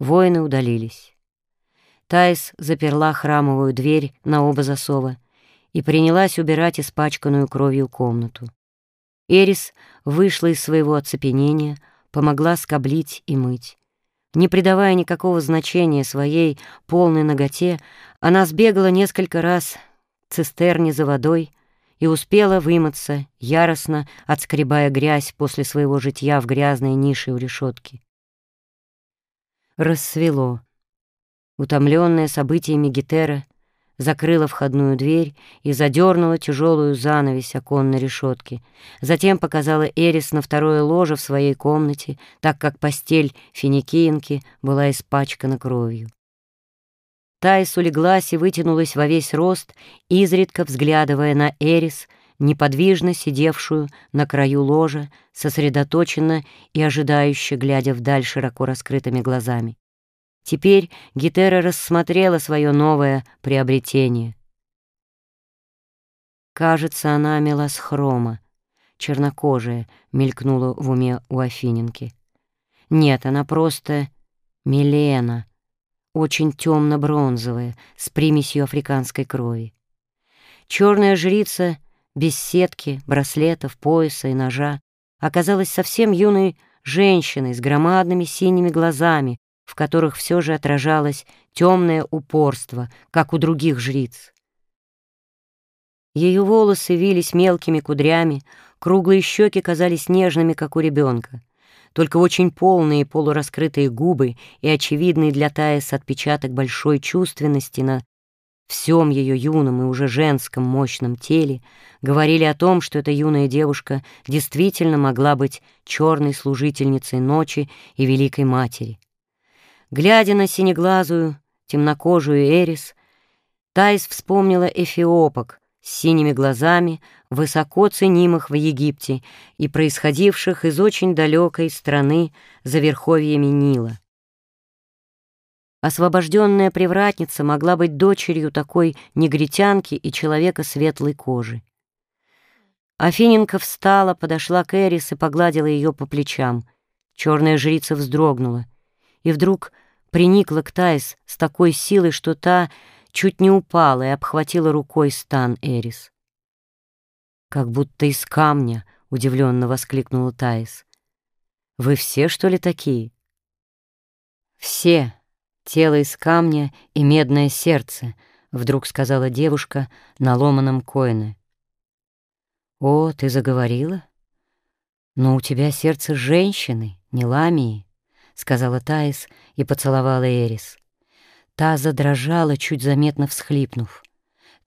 Воины удалились. Таис заперла храмовую дверь на оба засова и принялась убирать испачканную кровью комнату. Эрис вышла из своего оцепенения, помогла скоблить и мыть. Не придавая никакого значения своей полной ноготе, она сбегала несколько раз к цистерне за водой и успела вымыться, яростно отскребая грязь после своего житья в грязной нише у решетки. Рассвело. Утомленная событиями Гетера закрыла входную дверь и задернула тяжелую занавесь оконной решетки. Затем показала Эрис на второе ложе в своей комнате, так как постель финикиенки была испачкана кровью. Тайс улеглась и вытянулась во весь рост, изредка взглядывая на Эрис, неподвижно сидевшую на краю ложа, сосредоточенно и ожидающе глядя вдаль широко раскрытыми глазами. Теперь Гетера рассмотрела свое новое приобретение. Кажется, она мелосхрома, чернокожая, мелькнула в уме у Афиненки. Нет, она просто Милена, очень темно-бронзовая, с примесью африканской крови. Черная жрица без сетки, браслетов, пояса и ножа оказалась совсем юной женщиной с громадными синими глазами, в которых все же отражалось темное упорство, как у других жриц. Ее волосы вились мелкими кудрями, круглые щеки казались нежными, как у ребенка. Только очень полные полураскрытые губы и очевидный для Таис отпечаток большой чувственности на всем ее юном и уже женском мощном теле говорили о том, что эта юная девушка действительно могла быть черной служительницей ночи и Великой Матери. Глядя на синеглазую, темнокожую Эрис, Тайс вспомнила эфиопок с синими глазами, высоко ценимых в Египте и происходивших из очень далекой страны за верховьями Нила. Освобожденная привратница могла быть дочерью такой негритянки и человека светлой кожи. Афиненко встала, подошла к Эрис и погладила ее по плечам. Черная жрица вздрогнула и вдруг приникла к Таис с такой силой, что та чуть не упала и обхватила рукой стан Эрис. «Как будто из камня», — удивленно воскликнула Таис. «Вы все, что ли, такие?» «Все. Тело из камня и медное сердце», — вдруг сказала девушка на ломаном коине. «О, ты заговорила? Но у тебя сердце женщины, не ламии» сказала Таис и поцеловала Эрис. Та задрожала, чуть заметно всхлипнув.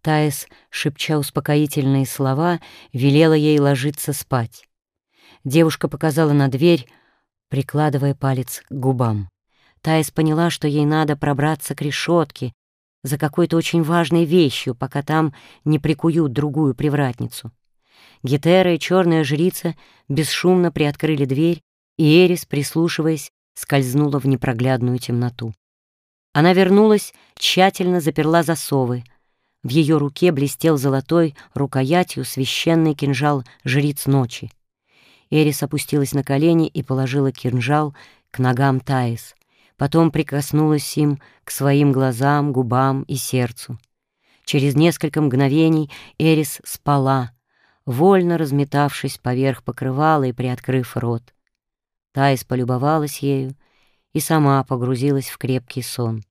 Таис, шепча успокоительные слова, велела ей ложиться спать. Девушка показала на дверь, прикладывая палец к губам. Таис поняла, что ей надо пробраться к решетке за какой-то очень важной вещью, пока там не прикуют другую привратницу. Гетера и черная жрица бесшумно приоткрыли дверь, и Эрис, прислушиваясь, скользнула в непроглядную темноту. Она вернулась, тщательно заперла засовы. В ее руке блестел золотой рукоятью священный кинжал жриц ночи. Эрис опустилась на колени и положила кинжал к ногам Таис. Потом прикоснулась им к своим глазам, губам и сердцу. Через несколько мгновений Эрис спала, вольно разметавшись поверх покрывала и приоткрыв рот. Таис полюбовалась ею и сама погрузилась в крепкий сон.